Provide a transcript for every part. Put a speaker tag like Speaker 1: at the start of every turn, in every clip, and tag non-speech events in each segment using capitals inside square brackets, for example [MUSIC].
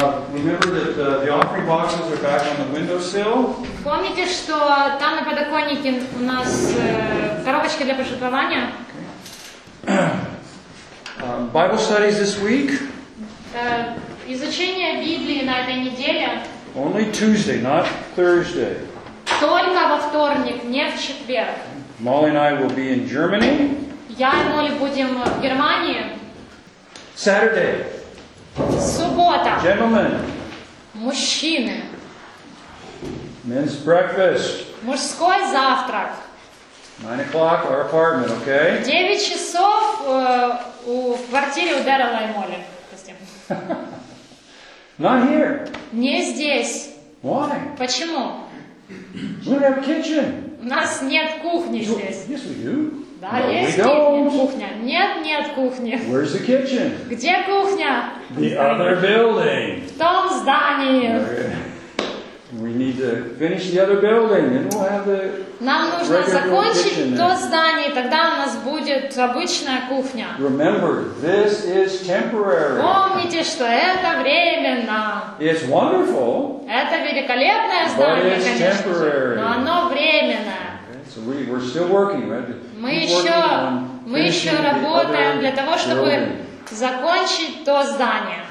Speaker 1: Uh, remember that uh, the offering boxes are back on the windowsill.
Speaker 2: Помните, что там на подоконнике у нас э, коробочки для пожертвования?
Speaker 1: Uh, Bible studies this week,
Speaker 2: Э, изучение Библии на этой неделе
Speaker 1: only Tuesday, not Thursday.
Speaker 2: только во вторник, не в четверг.
Speaker 1: Molly and I will be in Germany.
Speaker 2: Я и Молли будем в Германии.
Speaker 1: Saturday,
Speaker 2: Суббота.
Speaker 1: gentlemen,
Speaker 2: Мужчины.
Speaker 1: men's breakfast,
Speaker 2: Мужской завтрак.
Speaker 1: 9 o'clock, our apartment, okay?
Speaker 2: 9 часов э, у, в квартире у Дэрила и Молли. [LAUGHS]
Speaker 1: Not here.
Speaker 2: Не здесь.
Speaker 1: Why?
Speaker 2: Почему?
Speaker 1: We don't have a kitchen.
Speaker 2: У нас нет кухни здесь.
Speaker 1: Yes, we do.
Speaker 2: Да,
Speaker 1: No, we
Speaker 2: есть
Speaker 1: don't.
Speaker 2: кухня. Нет, нет кухни.
Speaker 1: Where's the kitchen?
Speaker 2: Где кухня?
Speaker 1: The other building.
Speaker 2: В том здании.
Speaker 1: We need to finish the other building, and we'll have the.
Speaker 2: Нам нужно закончить то здание, тогда у нас будет обычная кухня.
Speaker 1: Remember, this is temporary.
Speaker 2: Помните, что это временно.
Speaker 1: It's wonderful.
Speaker 2: Это великолепное здание, конечно но оно временное.
Speaker 1: So we, we're still working, right?
Speaker 2: Мы еще, мы еще работаем для того, чтобы закончить то здание.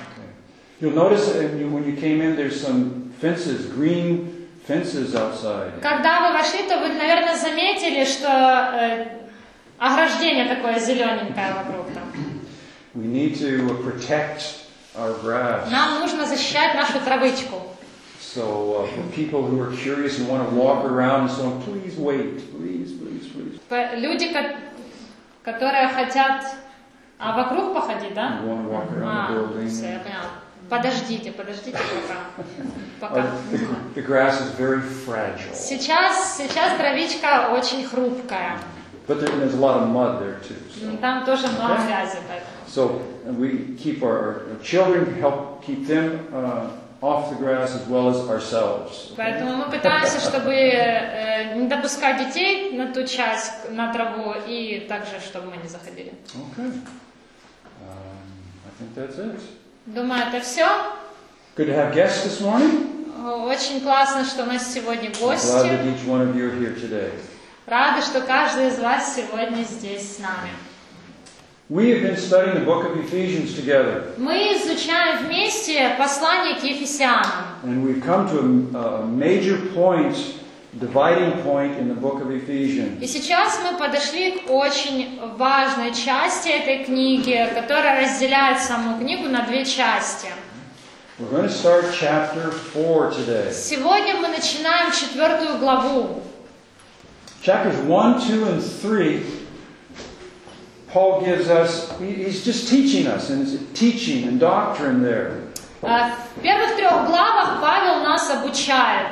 Speaker 1: You'll notice when you came in, there's some fences, green fences outside.
Speaker 2: Когда вы вошли, то вы, наверное, заметили, что э, ограждение такое зелененькое вокруг там.
Speaker 1: We need to protect our grass.
Speaker 2: Нам нужно защищать нашу травычку.
Speaker 1: So uh, for people who are curious and want to walk around and so on, please wait, please, please, please.
Speaker 2: П- Люди, ко- которые хотят а вокруг походить, да?
Speaker 1: You want to walk around
Speaker 2: А,
Speaker 1: the building.
Speaker 2: все, я поняла. Подождите, подождите пока.
Speaker 1: Uh, [LAUGHS]
Speaker 2: пока.
Speaker 1: the, the grass is very fragile,
Speaker 2: Сейчас, сейчас травичка очень хрупкая.
Speaker 1: but there, there's a lot of mud there too. So,
Speaker 2: М, Там тоже много грязи, поэтому.
Speaker 1: so uh, we keep our, our children, help keep them uh, off the grass as well as ourselves.
Speaker 2: Поэтому мы пытаемся, чтобы э, не допускать детей на ту часть, на траву, и также, чтобы мы не заходили.
Speaker 1: Okay. Um, I think that's it.
Speaker 2: Думаю, это все.
Speaker 1: Good to have guests this morning.
Speaker 2: Очень классно, что у нас сегодня
Speaker 1: Glad
Speaker 2: гости.
Speaker 1: that each one of you are here today.
Speaker 2: Рады, что каждый из вас сегодня здесь с нами.
Speaker 1: We have been studying the book of Ephesians together,
Speaker 2: Мы изучаем вместе послание к Ефесянам.
Speaker 1: and we've come to a, a major point, dividing point in the book of Ephesians.
Speaker 2: И сейчас мы подошли к очень важной части этой книги, которая разделяет саму книгу на две части.
Speaker 1: We're going to start chapter 4 today.
Speaker 2: Сегодня мы начинаем четвертую главу.
Speaker 1: Chapters 1, 2, and 3, Paul gives us, he- he's just teaching us, and it's teaching and doctrine there.
Speaker 2: Э, В первых трех главах Павел нас обучает.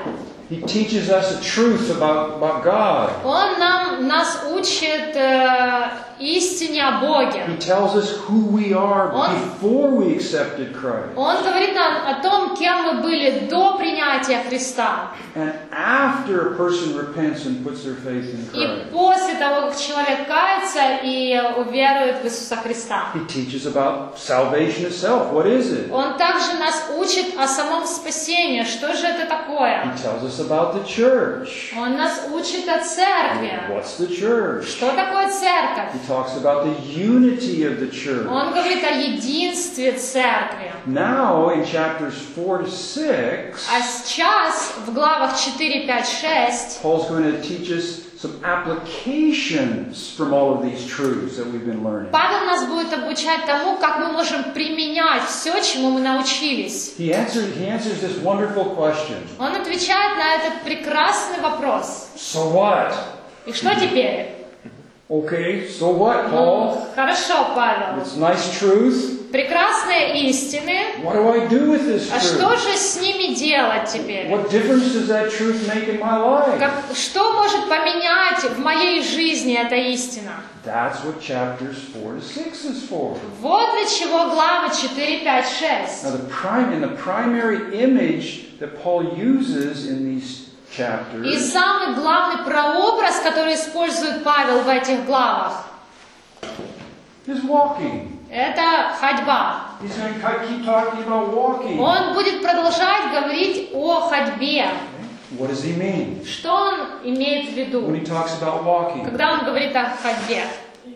Speaker 1: He teaches us the truth about, about God.
Speaker 2: Он нам, нас учит э, истине о Боге.
Speaker 1: He tells us who we are
Speaker 2: Он-
Speaker 1: before we accepted Christ.
Speaker 2: Он говорит нам о том, кем мы были до принятия Христа.
Speaker 1: And after a person repents and puts their faith in
Speaker 2: И
Speaker 1: Christ,
Speaker 2: после того, как человек кается и уверует в Иисуса Христа.
Speaker 1: he teaches about salvation itself. What is it?
Speaker 2: Он также нас учит о самом спасении. Что же это такое?
Speaker 1: He tells us about the church.
Speaker 2: Он нас учит о церкви.
Speaker 1: What's the church?
Speaker 2: Что такое церковь?
Speaker 1: He talks about the unity of the church.
Speaker 2: Он говорит о единстве церкви.
Speaker 1: Now, in chapters 4 to 6,
Speaker 2: А сейчас в главах 4, 5, 6
Speaker 1: Paul's going to teach us some applications from all of these truths that we've been learning.
Speaker 2: Павел нас будет обучать тому, как мы можем применять все, чему мы научились.
Speaker 1: He answers, he answers this wonderful question
Speaker 2: Он отвечает на этот прекрасный вопрос.
Speaker 1: So what?
Speaker 2: И что теперь?
Speaker 1: Okay, so what,
Speaker 2: Ну,
Speaker 1: Paul?
Speaker 2: хорошо, Павел.
Speaker 1: It's nice truth.
Speaker 2: Прекрасные истины.
Speaker 1: What do I do with this
Speaker 2: А что же с ними делать теперь?
Speaker 1: What difference does that truth make in my life?
Speaker 2: Как- что может поменять в моей жизни эта истина?
Speaker 1: That's what chapters 4 to 6 is for.
Speaker 2: Вот для чего главы 4, 5,
Speaker 1: Now,
Speaker 2: 6.
Speaker 1: the prime and the primary image that Paul uses in these
Speaker 2: И
Speaker 1: chapters
Speaker 2: самый главный прообраз, который использует Павел в этих главах,
Speaker 1: is walking.
Speaker 2: Это ходьба.
Speaker 1: He's.
Speaker 2: Он будет продолжать говорить о ходьбе.
Speaker 1: What does he mean
Speaker 2: Что он имеет в
Speaker 1: when
Speaker 2: виду,
Speaker 1: he talks about walking?
Speaker 2: когда он говорит о ходьбе?
Speaker 1: He's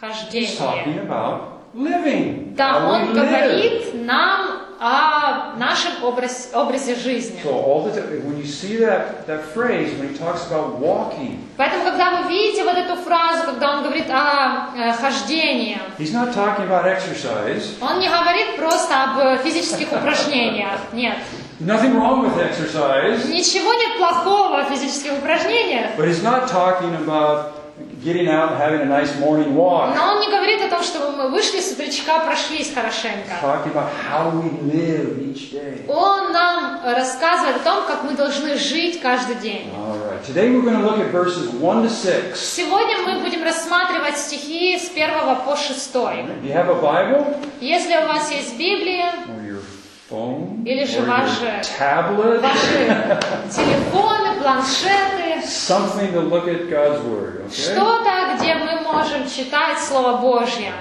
Speaker 2: Хождение.
Speaker 1: talking about living.
Speaker 2: Да,
Speaker 1: how
Speaker 2: он
Speaker 1: live.
Speaker 2: говорит нам о нашем образ- образе жизни.
Speaker 1: So all the time, when you see that, that phrase, when he talks about walking,
Speaker 2: Поэтому, когда вы видите вот эту фразу, когда он говорит о э, хождении,
Speaker 1: he's not talking about exercise.
Speaker 2: он не говорит просто об э, физических упражнениях. Нет.
Speaker 1: Nothing wrong with exercise.
Speaker 2: Ничего нет плохого в физических упражнениях.
Speaker 1: But he's not talking about getting out and having a nice morning walk.
Speaker 2: Но он не говорит о том, что мы вышли с утречка, прошлись хорошенько.
Speaker 1: Talking about how we live each day.
Speaker 2: Он нам рассказывает о том, как мы должны жить каждый день.
Speaker 1: All right. Today we're going to look at verses 1 to 6.
Speaker 2: Сегодня мы будем рассматривать стихи с 1 по 6.
Speaker 1: Do you have a Bible?
Speaker 2: Если у вас есть Библия,
Speaker 1: Or your phone?
Speaker 2: Или же ваше-
Speaker 1: tablet?
Speaker 2: ваши [LAUGHS] телефоны, планшеты,
Speaker 1: Something to look at God's Word. Okay?
Speaker 2: что-то, где мы можем читать Слово Божье.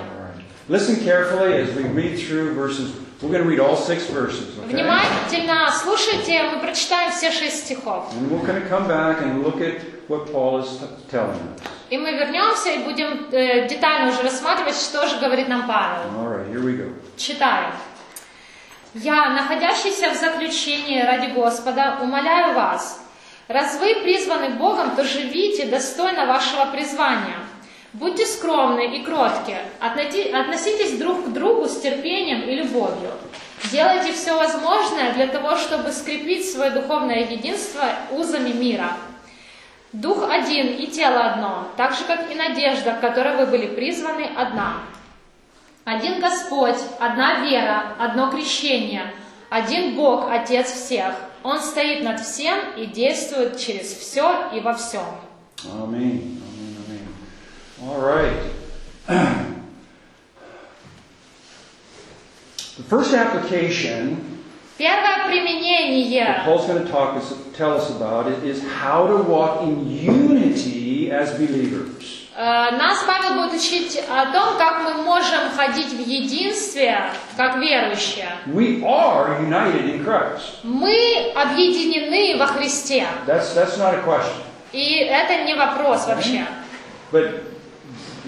Speaker 1: Listen carefully as we read through verses. We're going to read all six verses. Okay?
Speaker 2: Внимательно слушайте, мы прочитаем все шесть стихов.
Speaker 1: And we're going to come back and look at what Paul is telling us.
Speaker 2: И мы вернемся и будем э, детально уже рассматривать, что же говорит нам Павел.
Speaker 1: All right, here we go.
Speaker 2: Читаю. «Я, находящийся в заключении ради Господа, умоляю вас, раз вы призваны Богом, то живите достойно вашего призвания. Будьте скромны и кротки, относитесь друг к другу с терпением и любовью. Делайте все возможное для того, чтобы скрепить свое духовное единство узами мира. Дух один и тело одно, так же, как и надежда, к которой вы были призваны, одна. Один Господь, одна вера, одно крещение, один Бог, Отец всех. Он стоит над всем и действует через все и во всем.
Speaker 1: Amen. All right. the first application
Speaker 2: Первое
Speaker 1: that
Speaker 2: применение,
Speaker 1: Paul's going to talk us, tell us about it is how to walk in unity as believers.
Speaker 2: э, нас Павел будет учить о том, как мы можем ходить в единстве, как верующие.
Speaker 1: We are united in Christ.
Speaker 2: Мы объединены во Христе.
Speaker 1: That's that's not a question.
Speaker 2: И это не вопрос вообще.
Speaker 1: But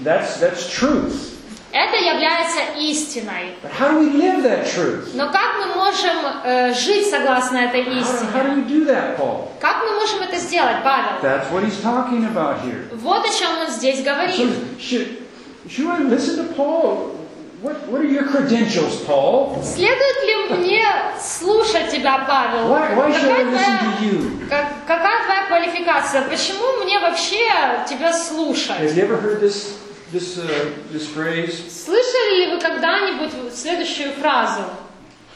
Speaker 1: that's that's truth.
Speaker 2: Это является истиной.
Speaker 1: But how do we live that truth?
Speaker 2: Но как мы можем э, жить согласно этой
Speaker 1: How, do- how
Speaker 2: истине?
Speaker 1: do we do that, Paul?
Speaker 2: Как мы можем это сделать, Павел?
Speaker 1: That's what he's talking about here.
Speaker 2: Вот о чем он здесь
Speaker 1: So
Speaker 2: говорит.
Speaker 1: should, should I listen to Paul? What, what are your credentials, Paul?
Speaker 2: Следует ли мне слушать тебя, Павел?
Speaker 1: Why, why should I
Speaker 2: Какая
Speaker 1: listen
Speaker 2: твоя,
Speaker 1: to you?
Speaker 2: как- какая твоя квалификация? Почему мне вообще тебя слушать?
Speaker 1: Have you ever heard this, this, uh, this phrase?
Speaker 2: Слышали ли вы когда-нибудь следующую фразу?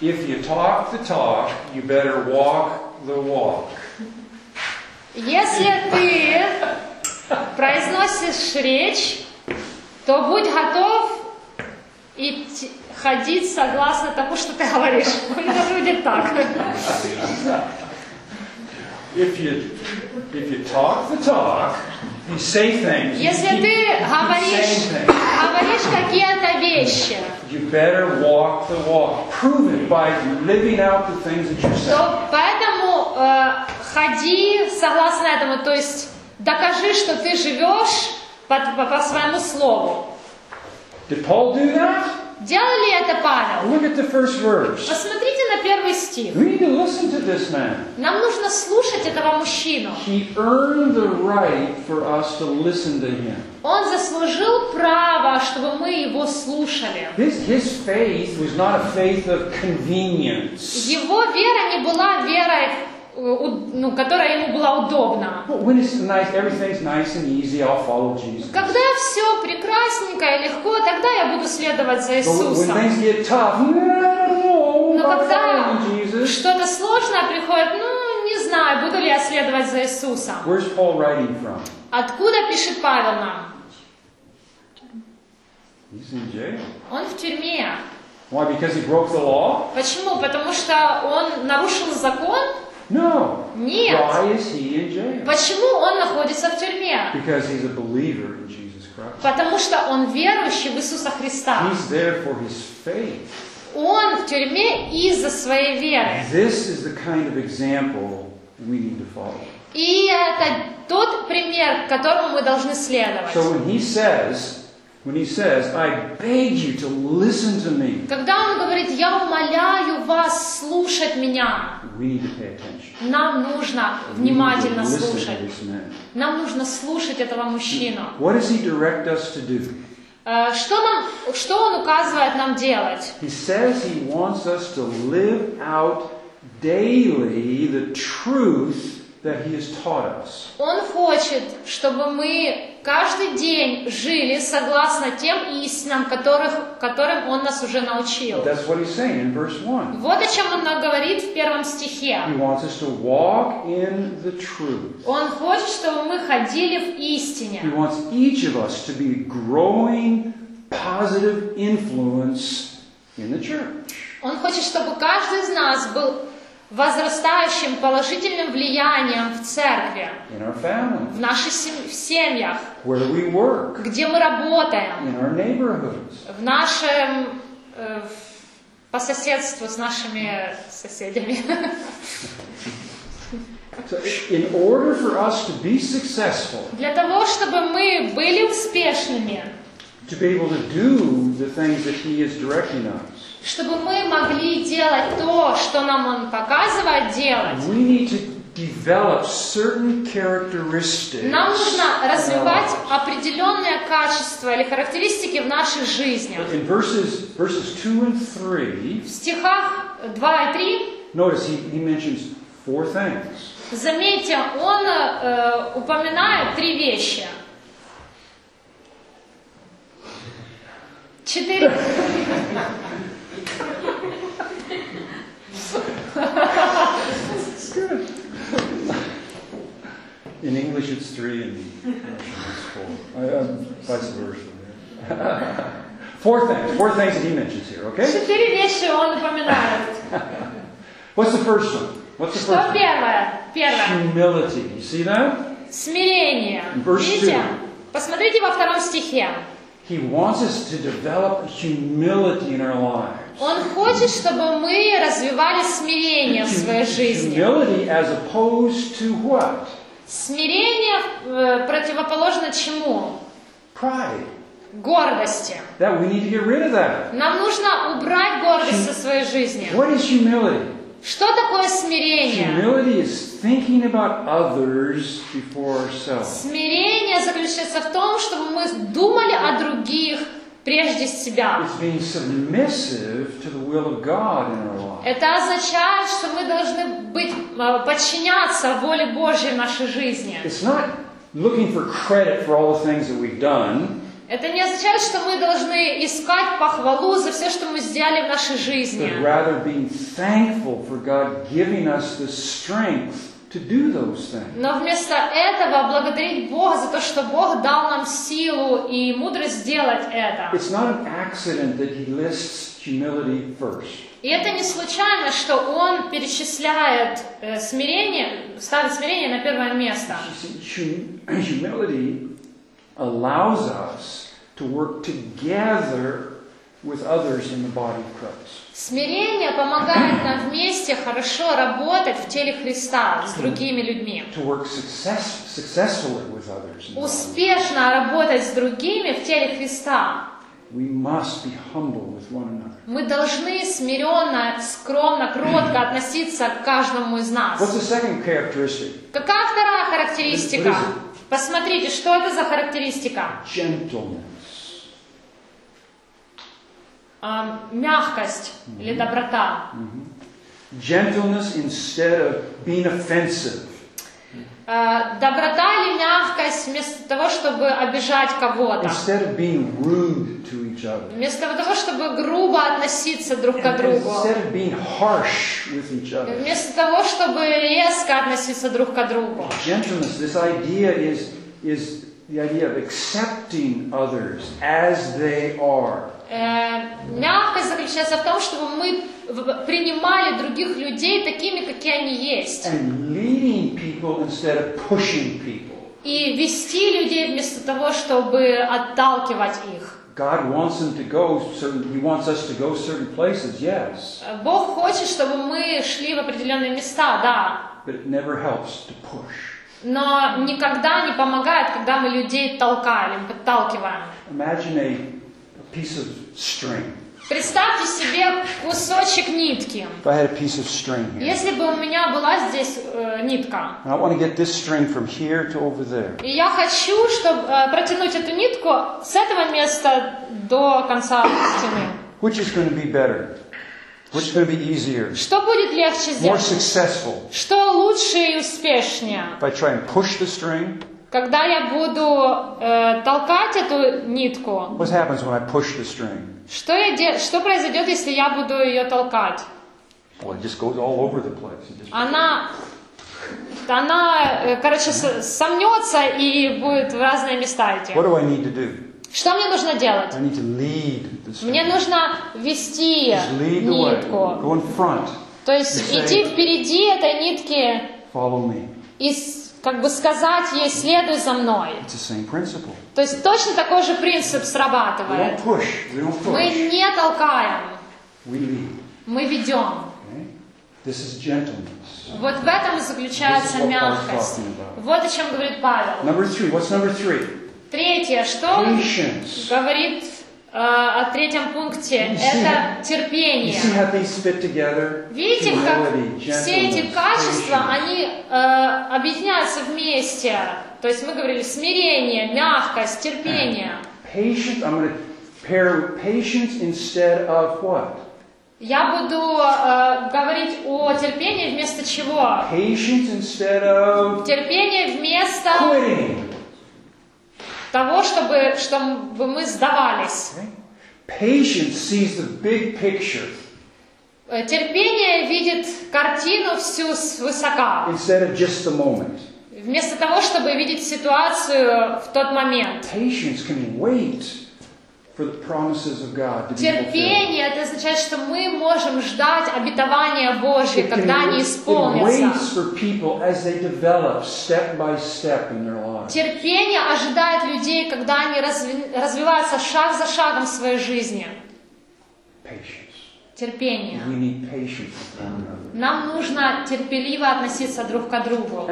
Speaker 1: If you talk the talk, you better walk the walk.
Speaker 2: Если ты [LAUGHS] произносишь речь, то будь готов идти, ходить согласно тому, что ты говоришь. [LAUGHS] Это будет так.
Speaker 1: If you, if you talk the talk, you say things, you
Speaker 2: Если ты говоришь, говоришь какие-то вещи,
Speaker 1: you better walk the walk. Prove it by living out the things that you say.
Speaker 2: то поэтому э, ходи согласно этому, то есть докажи, что ты живешь по, по- по своему слову.
Speaker 1: Did Paul do that?
Speaker 2: Делал ли это Павел?
Speaker 1: Look at the first verse.
Speaker 2: Посмотрите на первый стих.
Speaker 1: We need to listen to this man.
Speaker 2: Нам нужно слушать этого мужчину.
Speaker 1: He earned the right for us to listen to him.
Speaker 2: Он заслужил право, чтобы мы его слушали.
Speaker 1: His, his faith was not a faith of convenience.
Speaker 2: Его вера не была верой, э, ну, которая ему была удобна. Когда все прекрасненько и легко, тогда я буду следовать за Иисусом.
Speaker 1: no,
Speaker 2: Но когда что-то сложное приходит, ну, не знаю, буду ли я следовать за Иисусом. Откуда пишет Павел нам? Он в тюрьме.
Speaker 1: Why? Because he broke the law?
Speaker 2: Почему? Потому что он нарушил закон?
Speaker 1: No.
Speaker 2: Нет.
Speaker 1: Why is he in jail?
Speaker 2: Почему он находится в тюрьме?
Speaker 1: Because he's a believer in Jesus Christ.
Speaker 2: Потому что он верующий в Иисуса Христа.
Speaker 1: He's there for his faith.
Speaker 2: Он в тюрьме из-за своей веры.
Speaker 1: This is the kind of example we need to follow.
Speaker 2: И это тот пример, которому мы должны следовать.
Speaker 1: So when he says, when he says, I beg you to listen to me,
Speaker 2: Когда он говорит, я умоляю вас слушать меня,
Speaker 1: we need to pay attention.
Speaker 2: нам нужно внимательно слушать. Нам нужно слушать этого мужчину.
Speaker 1: What does he direct us to do?
Speaker 2: Э, Что, нам, что он указывает нам делать?
Speaker 1: He says he wants us to live out daily the truth that he has taught us.
Speaker 2: Он хочет, чтобы мы каждый день жили согласно тем истинам, которых, которым он нас уже научил.
Speaker 1: That's what he's saying in verse 1.
Speaker 2: Вот о чем он нам говорит в первом стихе.
Speaker 1: He wants us to walk in the truth.
Speaker 2: Он хочет, чтобы мы ходили в
Speaker 1: He
Speaker 2: истине.
Speaker 1: wants each of us to be growing, positive influence in the church.
Speaker 2: Он хочет, чтобы каждый из нас был возрастающим положительным влиянием в церкви, в наших сем- в семьях,
Speaker 1: work,
Speaker 2: где мы работаем, в нашем э, по соседству с нашими соседями.
Speaker 1: So, in order for us to be successful,
Speaker 2: Для того, чтобы мы были успешными,
Speaker 1: to be able to do the things that He is directing us,
Speaker 2: чтобы мы могли делать то, что нам Он показывает делать,
Speaker 1: we need to develop certain characteristics.
Speaker 2: нам нужно развивать определенные качества или характеристики в наших жизнях.
Speaker 1: In verses verses two and three,
Speaker 2: В стихах 2 и 3,
Speaker 1: notice he, he mentions four things.
Speaker 2: заметьте, он э, упоминает три вещи. Четыре. [LAUGHS]
Speaker 1: In English, it's three, and in Russian, it's four. Uh, [LAUGHS] um, vice versa. four things. Four things that he mentions here. Okay. [LAUGHS]
Speaker 2: Четыре вещи он упоминает.
Speaker 1: What's the first one? What's the
Speaker 2: Что
Speaker 1: first one?
Speaker 2: первое? Первое.
Speaker 1: Humility. You see that?
Speaker 2: Смирение.
Speaker 1: Verse
Speaker 2: Видите?
Speaker 1: two.
Speaker 2: Посмотрите во втором стихе.
Speaker 1: He wants us to develop humility in our lives.
Speaker 2: Он хочет, чтобы мы развивали смирение в своей жизни.
Speaker 1: Humility as opposed to what?
Speaker 2: Смирение э, противоположно чему?
Speaker 1: Pride.
Speaker 2: Гордости.
Speaker 1: That we need to get rid of that.
Speaker 2: Нам нужно убрать гордость со своей жизни.
Speaker 1: What is humility?
Speaker 2: Что такое смирение?
Speaker 1: Humility is thinking about others before ourselves.
Speaker 2: Смирение заключается в том, чтобы мы думали о других прежде себя. Это означает, что мы должны быть, э, подчиняться воле Божьей в нашей жизни.
Speaker 1: It's not looking for credit for all the things that we've done.
Speaker 2: Это не означает, что мы должны искать похвалу за все, что мы сделали в нашей жизни.
Speaker 1: but rather being thankful for God giving us the strength to do those things.
Speaker 2: Но вместо этого благодарить Бога за то, что Бог дал нам силу и мудрость сделать это.
Speaker 1: It's not an accident that He lists humility first.
Speaker 2: И это не случайно, что Он перечисляет э, смирение, ставит смирение на первое место.
Speaker 1: Humility allows us to work together with others in the body of Christ.
Speaker 2: Смирение помогает нам вместе хорошо работать в теле Христа с другими людьми.
Speaker 1: To work success, successfully with others. In the body.
Speaker 2: Успешно работать с другими в теле Христа.
Speaker 1: We must be humble with one another.
Speaker 2: Мы должны смиренно, скромно, кротко относиться к каждому из нас.
Speaker 1: What's the second characteristic?
Speaker 2: Какая вторая характеристика? Посмотрите, что это за характеристика?
Speaker 1: Gentleness.
Speaker 2: А, мягкость или доброта.
Speaker 1: Gentleness instead of being offensive.
Speaker 2: А, доброта или мягкость вместо того, чтобы обижать кого-то. Вместо того, чтобы грубо относиться друг к другу. Вместо того, чтобы резко относиться друг к другу.
Speaker 1: Gentleness, this idea is, is the idea of accepting others as they are.
Speaker 2: Э, мягкость заключается в том, чтобы мы принимали других людей такими, какие они есть. И вести людей вместо того, чтобы отталкивать их.
Speaker 1: God wants them to go certain, He wants us to go certain places, yes.
Speaker 2: Бог хочет, чтобы мы шли в определенные места, да,
Speaker 1: But it never helps to push.
Speaker 2: но никогда не помогает, когда мы людей толкаем, подталкиваем.
Speaker 1: Imagine a, a piece of string.
Speaker 2: Представьте себе кусочек нитки.
Speaker 1: If I had a piece of string here,
Speaker 2: Если бы у меня была здесь э, нитка,
Speaker 1: and I want to get this string from here to over there.
Speaker 2: и я хочу, чтобы э, протянуть эту нитку с этого места до конца стены.
Speaker 1: Which is going to be better? Which is going to be easier?
Speaker 2: Что будет легче
Speaker 1: More
Speaker 2: сделать?
Speaker 1: successful?
Speaker 2: Что лучше и успешнее?
Speaker 1: If I try and push the string,
Speaker 2: Когда я буду э, толкать эту нитку,
Speaker 1: what happens when I push the string?
Speaker 2: что, я де- что произойдет, если я буду ее толкать?
Speaker 1: Well, it just goes all over the place. It just-
Speaker 2: Она, она, э, короче, с- сомнется и будет в разные места идти.
Speaker 1: What do I need to do?
Speaker 2: Что мне нужно делать?
Speaker 1: I need to lead the string.
Speaker 2: Мне нужно вести
Speaker 1: Just lead the way.
Speaker 2: нитку.
Speaker 1: Go in front.
Speaker 2: То есть
Speaker 1: Say-
Speaker 2: идти впереди этой нитки
Speaker 1: Follow me.
Speaker 2: и с- как бы сказать ей «следуй за мной». То есть точно такой же принцип
Speaker 1: We
Speaker 2: срабатывает.
Speaker 1: don't push. We don't
Speaker 2: Мы
Speaker 1: push.
Speaker 2: не толкаем,
Speaker 1: We lead.
Speaker 2: мы ведем.
Speaker 1: Okay? This is gentleness.
Speaker 2: Вот в этом и заключается мягкость. Вот о чем говорит Павел.
Speaker 1: Number three. What's number three?
Speaker 2: Третье, что
Speaker 1: Patience.
Speaker 2: говорит о третьем пункте, это терпение. Видите, как все эти качества, они э, объединяются вместе. То есть мы говорили смирение, мягкость, терпение.
Speaker 1: Patience. I'm going to pair with patience instead of what?
Speaker 2: Я буду э, говорить о терпении вместо чего?
Speaker 1: Patience instead of
Speaker 2: Терпение вместо
Speaker 1: quitting.
Speaker 2: Того, чтобы, чтобы мы сдавались.
Speaker 1: Patience sees the big picture
Speaker 2: Э, Терпение видит картину всю свысока,
Speaker 1: instead of just the moment.
Speaker 2: вместо того, чтобы видеть ситуацию в тот момент.
Speaker 1: Patience can wait
Speaker 2: Терпение это означает, что мы можем ждать обетования Божьи, когда они исполнятся. Терпение ожидает людей, когда они разви- развиваются шаг за шагом в своей жизни. Терпение. Нам нужно терпеливо относиться друг к другу.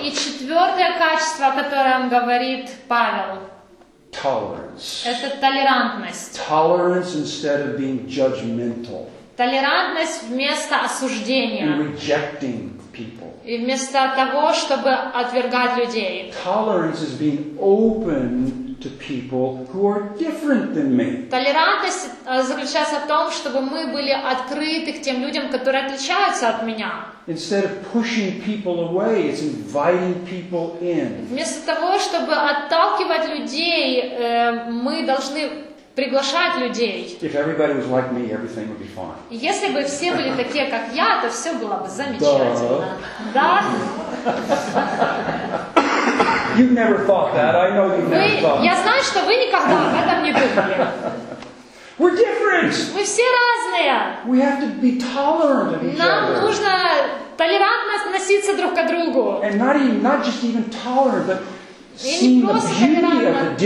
Speaker 2: И четвертое качество, о котором говорит Павел,
Speaker 1: tolerance.
Speaker 2: это толерантность.
Speaker 1: Tolerance instead of being judgmental
Speaker 2: Толерантность вместо
Speaker 1: and
Speaker 2: осуждения.
Speaker 1: rejecting people.
Speaker 2: И вместо того, чтобы отвергать людей.
Speaker 1: Tolerance is being open to people who are different than me.
Speaker 2: Толерантность э, заключается в том, чтобы мы были открыты к тем людям, которые отличаются от меня.
Speaker 1: Instead of pushing people away, it's inviting people in.
Speaker 2: Вместо того, чтобы отталкивать людей, э, мы должны приглашать людей.
Speaker 1: If everybody was like me, everything would be fine.
Speaker 2: И Если бы все были такие, как я, то все было бы замечательно. Да?
Speaker 1: You've never thought that. I know you've
Speaker 2: Вы,
Speaker 1: never thought.
Speaker 2: я знаю, что вы никогда об этом не думали.
Speaker 1: We're different.
Speaker 2: Мы все разные.
Speaker 1: We have to be tolerant of each
Speaker 2: Нам
Speaker 1: other.
Speaker 2: нужно толерантно относиться друг к другу.
Speaker 1: And not even not just even tolerant, but
Speaker 2: И не просто толерантно,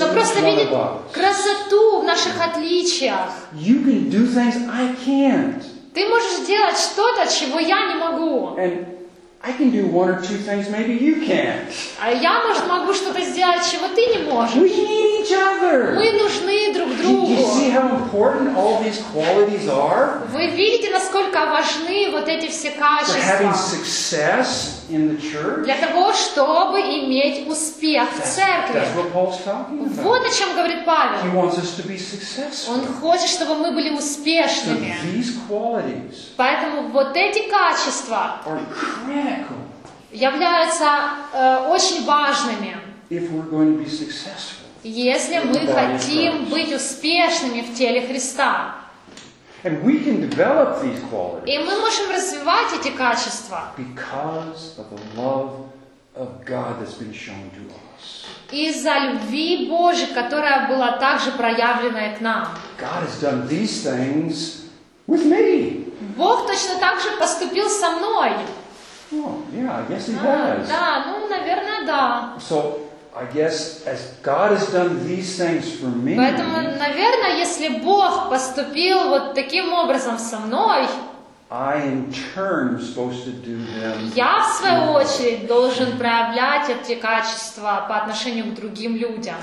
Speaker 2: Но просто видеть красоту в наших отличиях.
Speaker 1: You can do things I can't.
Speaker 2: Ты можешь делать что-то, чего я не могу.
Speaker 1: And I can do one or two things maybe you can't.
Speaker 2: А я, может, могу что-то сделать, чего ты не можешь.
Speaker 1: We need each other.
Speaker 2: Мы нужны друг другу.
Speaker 1: you see how important all these qualities are
Speaker 2: Вы видите, насколько важны вот эти все
Speaker 1: for having
Speaker 2: качества
Speaker 1: success in the church?
Speaker 2: для того, чтобы иметь успех в
Speaker 1: That's,
Speaker 2: церкви.
Speaker 1: that's what Paul's talking about.
Speaker 2: Вот о чем говорит
Speaker 1: He
Speaker 2: Павел.
Speaker 1: wants us to be successful.
Speaker 2: Он хочет, чтобы мы были
Speaker 1: So
Speaker 2: успешными.
Speaker 1: these qualities
Speaker 2: Поэтому вот эти качества
Speaker 1: are critical
Speaker 2: являются э, очень важными,
Speaker 1: if we're going to be successful.
Speaker 2: Если мы хотим быть успешными в теле Христа.
Speaker 1: And we can develop these qualities
Speaker 2: И мы можем развивать эти качества
Speaker 1: because of the love of God that's been shown to us.
Speaker 2: из-за любви Божьей, которая была также проявлена к нам.
Speaker 1: God has done these things with me.
Speaker 2: Бог точно так же поступил со мной.
Speaker 1: Oh, yeah, I guess he
Speaker 2: А,
Speaker 1: has.
Speaker 2: да, ну, наверное, да.
Speaker 1: So I guess as God has done these things for me,
Speaker 2: Поэтому, наверное, если Бог поступил вот таким образом со мной,
Speaker 1: I in turn supposed to do them.
Speaker 2: я, в свою очередь, должен проявлять эти качества по отношению к другим людям.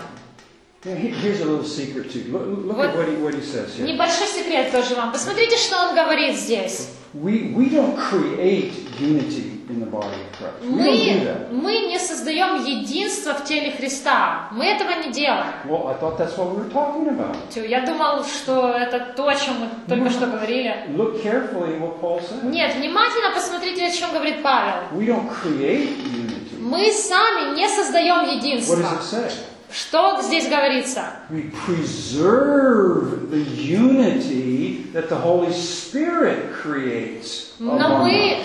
Speaker 1: Yeah, he- Here's a little secret too. Look, look
Speaker 2: What-
Speaker 1: at what he, what he says here.
Speaker 2: Небольшой секрет тоже вам. Посмотрите, что он говорит здесь.
Speaker 1: We, we don't create unity in the body of Christ. We don't do
Speaker 2: Мы,
Speaker 1: that.
Speaker 2: мы не создаем единство в теле Христа. Мы этого не делаем.
Speaker 1: Well, I thought that's what we were talking about.
Speaker 2: Я думал, что это то, о чем мы только что говорили.
Speaker 1: Look carefully at what Paul said.
Speaker 2: Нет, внимательно посмотрите, о чем говорит Павел.
Speaker 1: We don't create unity.
Speaker 2: Мы сами не создаем
Speaker 1: What
Speaker 2: единство.
Speaker 1: does it say?
Speaker 2: Что здесь говорится?
Speaker 1: We preserve the unity that the Holy Spirit creates
Speaker 2: Но мы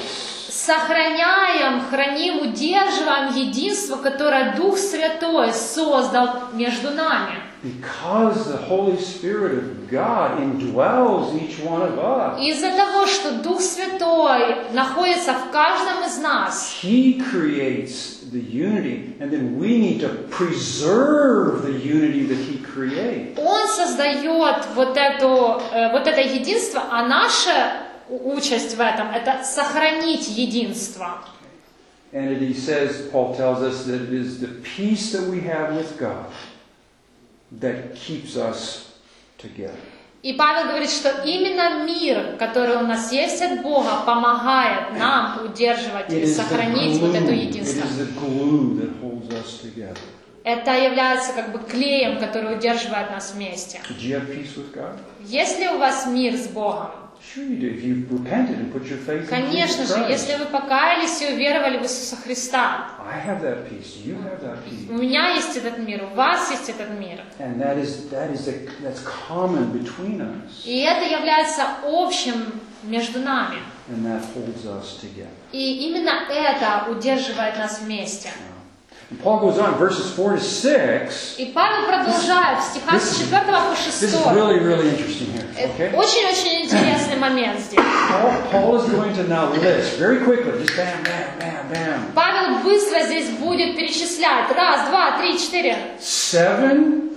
Speaker 2: сохраняем, храним, удерживаем единство, которое Дух Святой создал между нами.
Speaker 1: Because the Holy Spirit of God indwells each one of us.
Speaker 2: Из-за того, что Дух Святой находится в каждом из нас,
Speaker 1: He creates the unity, and then we need to preserve the unity that He creates.
Speaker 2: Он создает вот, эту, э, вот это единство, а наша у- участь в этом – это сохранить единство.
Speaker 1: And it, he says, Paul tells us that it is the peace that we have with God That keeps us together.
Speaker 2: И Павел говорит, что именно мир, который у нас есть от Бога, помогает нам удерживать и сохранить вот это.
Speaker 1: It
Speaker 2: единство. Это является как бы клеем, который удерживает нас вместе. Есть ли у вас мир с Богом? Конечно же, если вы покаялись и уверовали в Иисуса Христа. У меня есть этот мир, у вас есть этот мир. И это является общим между нами. И именно это удерживает нас вместе.
Speaker 1: And Paul goes on, verses 4 to 6.
Speaker 2: И Павел продолжает в стихах с 4 по
Speaker 1: This is
Speaker 2: 6.
Speaker 1: really, really interesting here.
Speaker 2: Это
Speaker 1: Okay?
Speaker 2: Очень-очень интересный момент здесь.
Speaker 1: Paul, Paul is going to now list very quickly, just bam, bam, bam, bam.
Speaker 2: Павел быстро здесь будет перечислять. Раз, два, три, четыре.
Speaker 1: Seven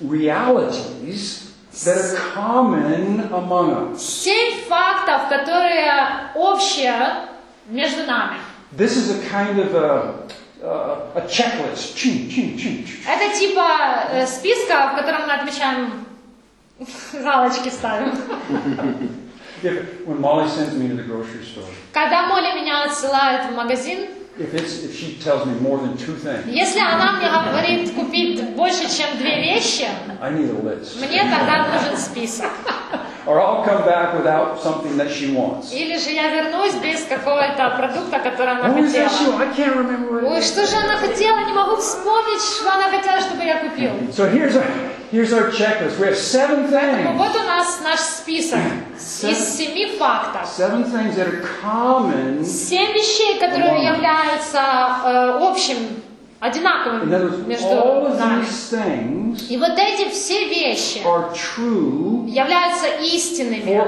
Speaker 1: realities that are common among us.
Speaker 2: Семь фактов, которые общие между нами.
Speaker 1: This is a kind of a, a, a checklist. Ching, ching, ching.
Speaker 2: Это типа э, списка, в котором мы отмечаем [LAUGHS] галочки ставим. [LAUGHS]
Speaker 1: If, when Molly sends me to the grocery store,
Speaker 2: Когда Молли меня отсылает в магазин,
Speaker 1: if, it's, if she tells me more than two things,
Speaker 2: если она мне говорит купить больше, чем две вещи,
Speaker 1: I need a list.
Speaker 2: мне тогда нужен список. [LAUGHS]
Speaker 1: Or I'll come back without something that she wants.
Speaker 2: Или же я вернусь без какого-то продукта, который она
Speaker 1: that
Speaker 2: хотела.
Speaker 1: I can't remember what
Speaker 2: Ой, что же она хотела? Не могу вспомнить, что она хотела, чтобы я купил.
Speaker 1: So here's our, here's our checklist. We have seven things.
Speaker 2: вот у нас наш список из семи фактов.
Speaker 1: Seven things that are common.
Speaker 2: Семь вещей, которые являются э, общим,
Speaker 1: In
Speaker 2: одинаковым
Speaker 1: other words, all
Speaker 2: между нами. И вот эти все вещи являются истинными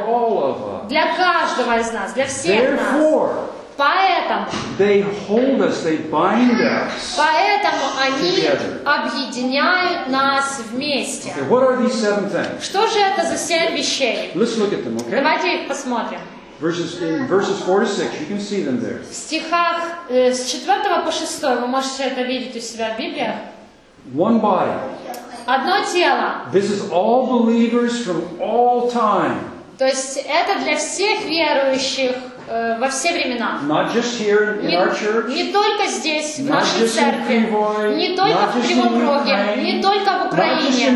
Speaker 2: для каждого из нас, для всех нас. Поэтому,
Speaker 1: they hold us, they bind us.
Speaker 2: поэтому они
Speaker 1: Together.
Speaker 2: объединяют нас вместе.
Speaker 1: Okay, what are these seven things?
Speaker 2: Что же это за семь вещей?
Speaker 1: Let's look at them, okay?
Speaker 2: Давайте их посмотрим.
Speaker 1: Verses in verses four to six, you can see them there.
Speaker 2: В стихах э, с 4 по 6 вы можете это видеть у себя в Библии.
Speaker 1: One body.
Speaker 2: Одно тело.
Speaker 1: This is all believers from all time,
Speaker 2: То есть это для всех верующих э, во все времена. Не, только здесь, в нашей церкви, не только в Кривом Роге, не только в Украине,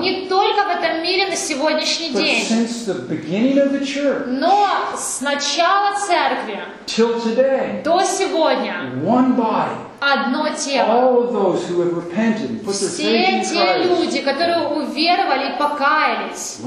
Speaker 2: не только в этом мире на сегодняшний день,
Speaker 1: church
Speaker 2: но с начала церкви
Speaker 1: today,
Speaker 2: до сегодня
Speaker 1: body.
Speaker 2: одно тело.
Speaker 1: Repented
Speaker 2: Все те люди, которые уверовали и покаялись,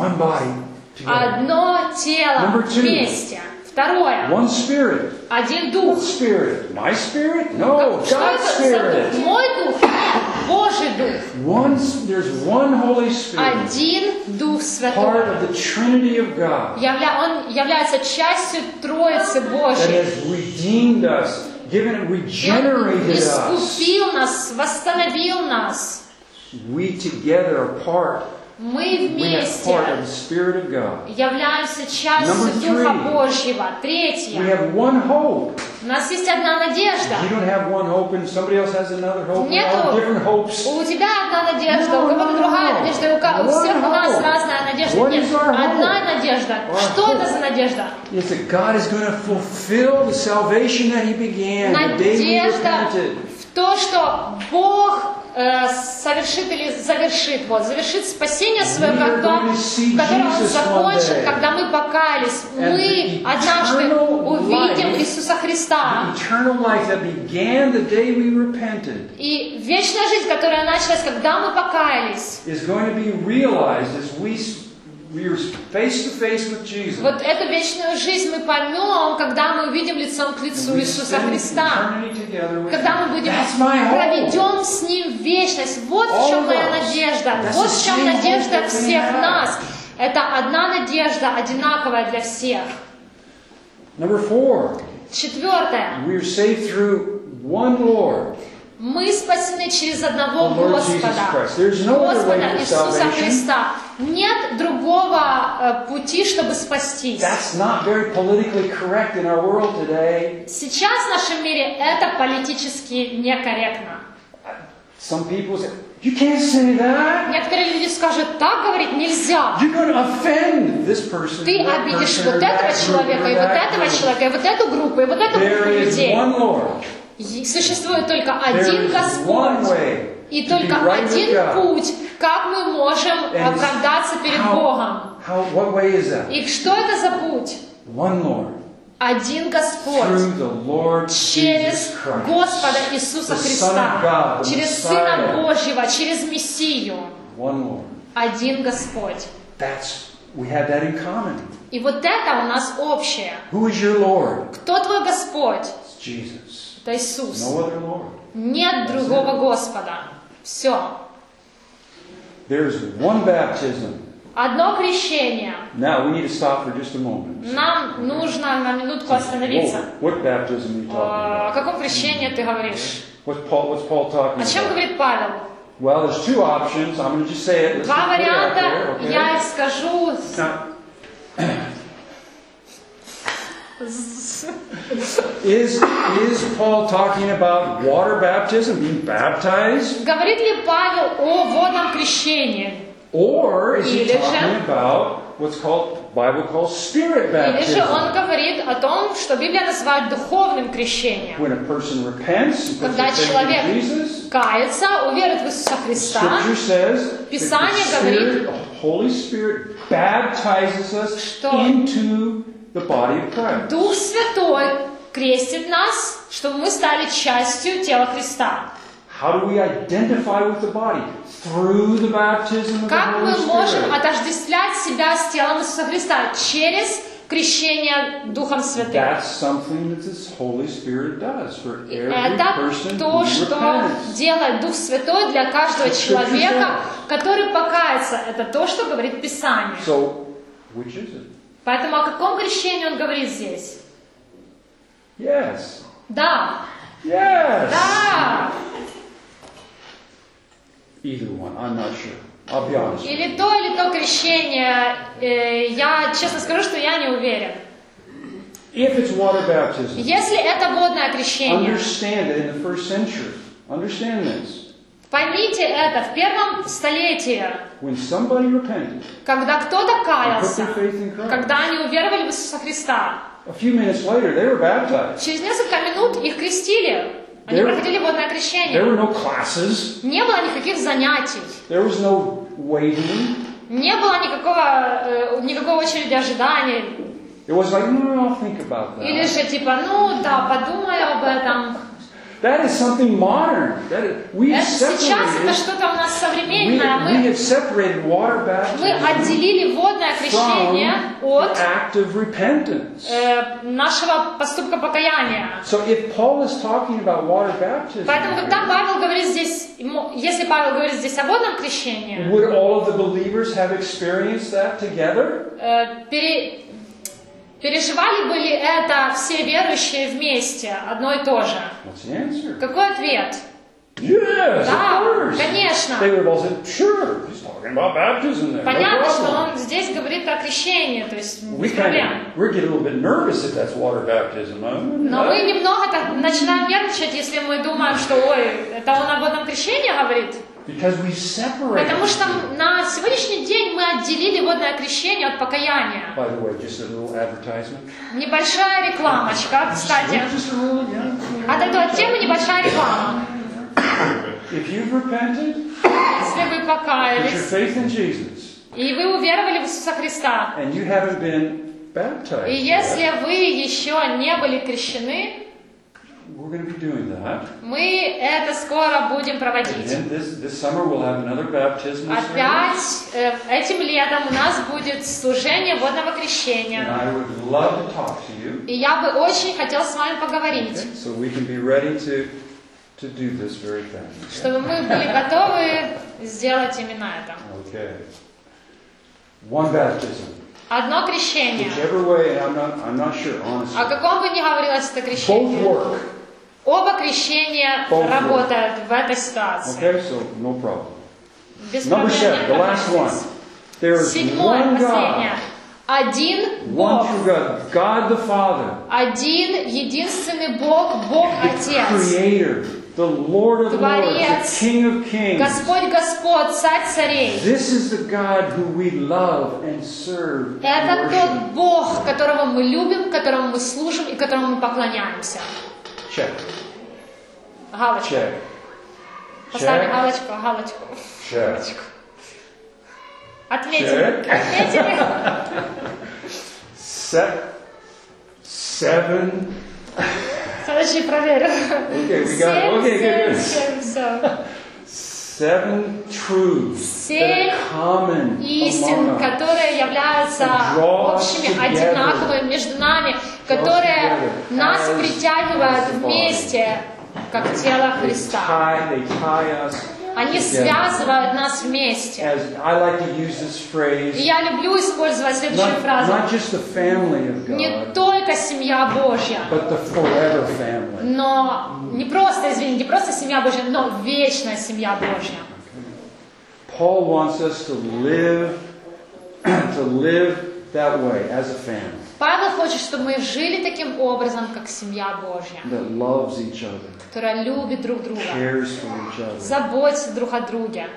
Speaker 2: одно тело вместе. Второе,
Speaker 1: one spirit.
Speaker 2: один дух.
Speaker 1: What spirit? My spirit? No, God's spirit.
Speaker 2: Мой дух? Нет. Божий Дух.
Speaker 1: One, there's one Holy Spirit,
Speaker 2: Один Дух
Speaker 1: part
Speaker 2: Святой.
Speaker 1: of the Trinity of God
Speaker 2: Явля- Он является частью Троицы
Speaker 1: that
Speaker 2: Божьей.
Speaker 1: has redeemed us, given, regenerated us.
Speaker 2: искупил нас, восстановил нас.
Speaker 1: We together are part.
Speaker 2: Мы вместе являемся частью Духа. Божьего. Третье. У нас есть одна надежда. Нету. У тебя одна надежда, у кого-то другая надежда, у, всех у нас разная надежда. Нет, одна надежда. Что это за надежда? Надежда в то, что Бог э, совершит или завершит, вот, завершит спасение свое,
Speaker 1: We are
Speaker 2: когда, которое Он закончит, когда мы покаялись. Мы однажды увидим Иисуса Христа. И вечная жизнь, которая началась, когда мы покаялись,
Speaker 1: is going to be realized as we
Speaker 2: вот эту вечную жизнь мы поймем, когда мы увидим лицом к лицу Иисуса Христа. Когда мы будем проведем с Ним вечность. Вот в чем моя надежда. Вот в чем надежда всех нас. Это одна надежда, одинаковая для всех. Четвертое. Мы спасены через одного Господа. Господа Иисуса. Христа. Нет другого э, пути, чтобы спастись.
Speaker 1: That's not very politically correct in our world today.
Speaker 2: Сейчас в нашем мире это политически некорректно.
Speaker 1: Some people say, you can't say that.
Speaker 2: Некоторые люди скажут, так говорить нельзя.
Speaker 1: You're going to offend this person,
Speaker 2: Ты обидишь вот этого человека, и вот этого человека, и вот эту группу, и вот эту
Speaker 1: There
Speaker 2: группу
Speaker 1: is
Speaker 2: людей.
Speaker 1: one Lord.
Speaker 2: И Существует только один Господь. И только один путь, как мы можем оправдаться перед Богом. И что это за путь? Один Господь. Через. Господа Иисуса Христа. Через. Сына Божьего, через Мессию. Один Господь.
Speaker 1: That's, we have that in common.
Speaker 2: И вот это у нас общее.
Speaker 1: Who is your Lord?
Speaker 2: Кто твой Господь?
Speaker 1: It's Jesus.
Speaker 2: Это Иисус.
Speaker 1: No other Lord.
Speaker 2: Нет другого Господа. Все.
Speaker 1: There's one baptism.
Speaker 2: Одно крещение.
Speaker 1: Now we need to stop for just a moment.
Speaker 2: Нам нужно на минутку остановиться.
Speaker 1: Whoa, what baptism are you talking
Speaker 2: Э, О
Speaker 1: about?
Speaker 2: каком крещении ты говоришь?
Speaker 1: What's Paul, what's Paul talking
Speaker 2: О чем
Speaker 1: about?
Speaker 2: говорит Павел?
Speaker 1: Well, there's two options. I'm going to just say it. Let's
Speaker 2: Два
Speaker 1: just put it out there,
Speaker 2: варианта,
Speaker 1: okay?
Speaker 2: я их скажу.
Speaker 1: Now, [CLEARS THROAT] is, is Paul talking about water baptism, being baptized?
Speaker 2: Говорит ли Павел о водном крещении?
Speaker 1: Or is he talking about what's called, Bible calls spirit
Speaker 2: Или же он
Speaker 1: baptism?
Speaker 2: говорит о том, что Библия называет духовным крещением?
Speaker 1: When a person repents
Speaker 2: Когда человек
Speaker 1: Jesus,
Speaker 2: кается, уверует в Иисуса Христа,
Speaker 1: says
Speaker 2: Писание
Speaker 1: the Holy Spirit baptizes us into the body of Christ.
Speaker 2: Дух Святой крестит нас, чтобы мы стали частью тела Христа.
Speaker 1: How do we identify with the body? Through the baptism of the
Speaker 2: Как мы
Speaker 1: Holy
Speaker 2: можем
Speaker 1: Spirit.
Speaker 2: отождествлять себя с телом Иисуса Христа? Через крещение Духом Святым.
Speaker 1: That's something that this Holy Spirit does for every
Speaker 2: Это то, что делает Дух Святой для каждого человека, который покается. Это то, что говорит Писание.
Speaker 1: So, which is it?
Speaker 2: Поэтому о каком крещении он говорит здесь?
Speaker 1: Yes.
Speaker 2: Да,
Speaker 1: Yes.
Speaker 2: да.
Speaker 1: Either one. I'm not sure. I'll be honest.
Speaker 2: Или то, или то крещение. Э, Я честно скажу, что я не уверен.
Speaker 1: If it's water baptism,
Speaker 2: Если это водное крещение,
Speaker 1: understand that in the first century, understand this.
Speaker 2: Поймите это, в первом столетии,
Speaker 1: repented,
Speaker 2: когда кто-то каялся, когда они уверовали в Иисуса Христа,
Speaker 1: later
Speaker 2: через несколько минут их крестили. Они
Speaker 1: There-
Speaker 2: проходили водное крещение.
Speaker 1: no classes.
Speaker 2: Не было никаких занятий,
Speaker 1: no
Speaker 2: не было никакого, э, никакой очереди
Speaker 1: was like, no, think about
Speaker 2: Или же типа, ну да, подумай об этом.
Speaker 1: That is something modern. That is, we have
Speaker 2: Это сейчас это
Speaker 1: separated,
Speaker 2: что-то у нас
Speaker 1: we,
Speaker 2: современное.
Speaker 1: we
Speaker 2: Мы,
Speaker 1: have separated water
Speaker 2: мы
Speaker 1: baptism
Speaker 2: отделили водное
Speaker 1: from
Speaker 2: крещение
Speaker 1: the
Speaker 2: от
Speaker 1: act of repentance.
Speaker 2: э, нашего поступка покаяния.
Speaker 1: So if Paul is talking about water baptism,
Speaker 2: Поэтому, когда
Speaker 1: here,
Speaker 2: Павел говорит здесь, ему- если Павел говорит здесь о водном крещении,
Speaker 1: would all of the believers have experienced that together?
Speaker 2: э, пере- переживали бы ли это все верующие вместе, одно и то же? Какой ответ?
Speaker 1: Yes,
Speaker 2: Да, конечно.
Speaker 1: Sure.
Speaker 2: Понятно, что он здесь говорит о крещении, то есть без проблем. Но мы немного так начинаем нервничать, если мы думаем, что ой, это он о водном крещении говорит. Потому что на сегодняшний день мы отделили водное крещение от покаяния.
Speaker 1: By the way, just a little advertisement.
Speaker 2: Небольшая рекламочка, кстати.
Speaker 1: Yeah.
Speaker 2: Отойду от темы, небольшая реклама.
Speaker 1: If you've repented,
Speaker 2: Если вы
Speaker 1: your
Speaker 2: покаялись,
Speaker 1: faith in Jesus,
Speaker 2: и вы уверовали в Иисуса Христа,
Speaker 1: and you haven't been baptized,
Speaker 2: и если вы еще не были крещены,
Speaker 1: we're going to be doing that.
Speaker 2: мы это скоро будем проводить.
Speaker 1: Again, this, this summer we'll have another baptism service.
Speaker 2: Опять э, этим летом у нас будет служение водного
Speaker 1: And
Speaker 2: крещения.
Speaker 1: I would love to talk to you.
Speaker 2: И я бы очень хотел с вами поговорить,
Speaker 1: Okay, so we can be ready to, to do this very thing.
Speaker 2: чтобы мы были готовы сделать именно это.
Speaker 1: Okay. One baptism.
Speaker 2: Одно крещение.
Speaker 1: Whichever way, I'm not, I'm not sure, honestly.
Speaker 2: О каком бы ни говорилось это
Speaker 1: Both
Speaker 2: крещение,
Speaker 1: work.
Speaker 2: Оба крещения
Speaker 1: Both
Speaker 2: работают в этой ситуации.
Speaker 1: Okay, so no problem.
Speaker 2: Без
Speaker 1: Number
Speaker 2: проблем
Speaker 1: seven, the last one. There is
Speaker 2: Седьмое,
Speaker 1: one
Speaker 2: последнее.
Speaker 1: God,
Speaker 2: Один
Speaker 1: one
Speaker 2: Бог.
Speaker 1: true God, God the Father,
Speaker 2: Один единственный Бог, Бог Отец.
Speaker 1: Creator, the Lord of Lords,
Speaker 2: Творец,
Speaker 1: the King of Kings.
Speaker 2: Господь Господь, Царь Царей.
Speaker 1: This is the God who we love and serve
Speaker 2: Это тот. Бог, которого мы любим, которому мы служим и которому мы поклоняемся.
Speaker 1: Check,
Speaker 2: Галочку.
Speaker 1: check,
Speaker 2: Поставили
Speaker 1: check,
Speaker 2: галочку, галочку.
Speaker 1: check.
Speaker 2: Отметили.
Speaker 1: Check.
Speaker 2: Отметили.
Speaker 1: Se- seven.
Speaker 2: Следующий проверю.
Speaker 1: Okay, we got it. Okay, good,
Speaker 2: все.
Speaker 1: Seven truths that
Speaker 2: Семь
Speaker 1: are common
Speaker 2: истин, которые являются общими, одинаковыми между нами, которые нас притягивают вместе, как тело Христа. Они связывают нас вместе.
Speaker 1: As I like to use this
Speaker 2: И я люблю использовать следующую
Speaker 1: not,
Speaker 2: фразу.
Speaker 1: not just the family of
Speaker 2: Не
Speaker 1: God,
Speaker 2: только семья Божья,
Speaker 1: but the forever family.
Speaker 2: но не просто, извини, не просто семья Божья, но вечная семья Божья.
Speaker 1: Paul wants us to live, [CLEARS THROAT] to live that way as a family
Speaker 2: Павел хочет, чтобы мы жили таким образом, как семья Божья,
Speaker 1: that loves each other,
Speaker 2: которая любит друг друга,
Speaker 1: cares for each other.
Speaker 2: заботится друг о друге.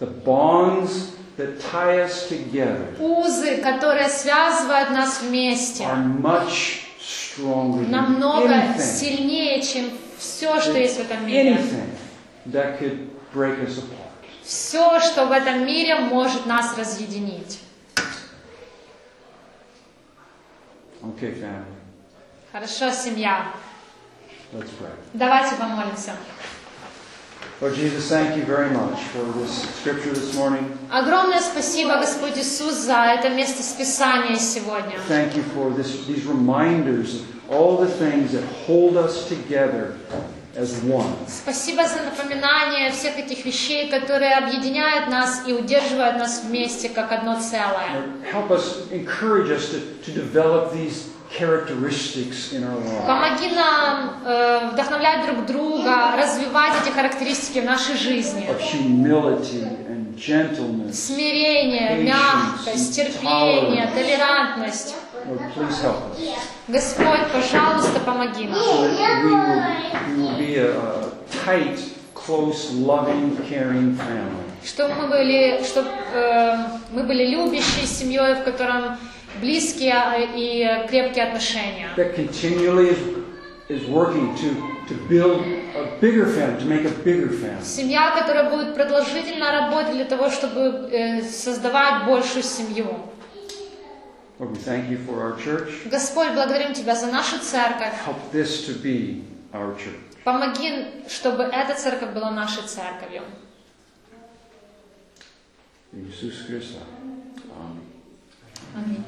Speaker 1: The bonds that tie us together
Speaker 2: Узы, которые связывают нас вместе,
Speaker 1: are much stronger than
Speaker 2: намного
Speaker 1: anything,
Speaker 2: сильнее, чем все, что есть в этом мире.
Speaker 1: anything that could break us apart.
Speaker 2: Все, что в этом мире может нас разъединить.
Speaker 1: Okay, family,
Speaker 2: Хорошо, семья.
Speaker 1: let's pray.
Speaker 2: Давайте помолимся.
Speaker 1: Lord Jesus, thank you very much for this scripture this morning.
Speaker 2: Огромное спасибо, Господь Иисус, за это место Списания сегодня.
Speaker 1: Thank you for this, these reminders of all the things that hold us together as one.
Speaker 2: Спасибо за напоминание всех этих вещей, которые объединяют нас и удерживают нас вместе, как одно целое.
Speaker 1: Help us, encourage us to, to develop these characteristics in our lives.
Speaker 2: Помоги нам э, вдохновлять друг друга, развивать эти характеристики в нашей жизни.
Speaker 1: Of humility and gentleness.
Speaker 2: Смирение, мягкость, терпение, толерантность. Господь, пожалуйста, помоги нам.
Speaker 1: so that we will, we will be a, a tight, close, loving, caring family.
Speaker 2: Чтобы мы были, чтоб, э, мы были любящей семьей, в котором близкие и крепкие отношения.
Speaker 1: That continually is, is working to, to build a bigger family, to make a bigger family.
Speaker 2: Семья, которая будет продолжительно работать для того, чтобы э, создавать большую семью.
Speaker 1: Lord, we thank you for our church.
Speaker 2: Господь, благодарим Тебя за нашу церковь.
Speaker 1: Help this to be our church.
Speaker 2: Помоги, чтобы эта церковь была нашей церковью.
Speaker 1: Иисус Христос, Аминь.
Speaker 2: Аминь.